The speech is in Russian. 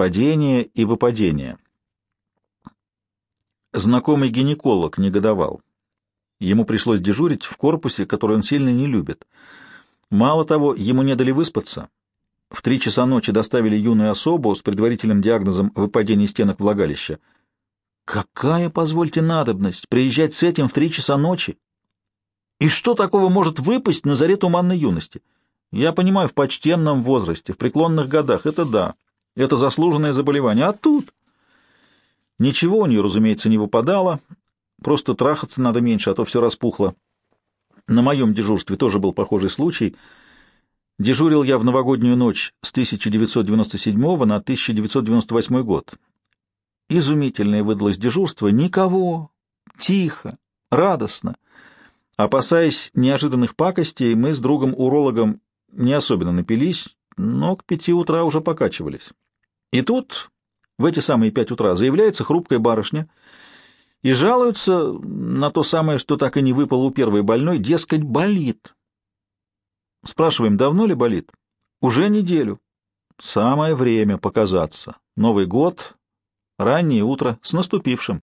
падение и выпадение. Знакомый гинеколог негодовал. Ему пришлось дежурить в корпусе, который он сильно не любит. Мало того, ему не дали выспаться. В три часа ночи доставили юную особу с предварительным диагнозом выпадения стенок влагалища. Какая, позвольте, надобность приезжать с этим в три часа ночи? И что такого может выпасть на заре туманной юности? Я понимаю, в почтенном возрасте, в преклонных годах, это да, это заслуженное заболевание. А тут... Ничего у нее, разумеется, не выпадало, просто трахаться надо меньше, а то все распухло. На моем дежурстве тоже был похожий случай. Дежурил я в новогоднюю ночь с 1997 на 1998 год. Изумительное выдалось дежурство. Никого. Тихо. Радостно. Опасаясь неожиданных пакостей, мы с другом-урологом не особенно напились, но к пяти утра уже покачивались. И тут, в эти самые пять утра, заявляется хрупкая барышня и жалуется на то самое, что так и не выпало у первой больной, дескать, болит. Спрашиваем, давно ли болит? Уже неделю. Самое время показаться. Новый год, раннее утро, с наступившим.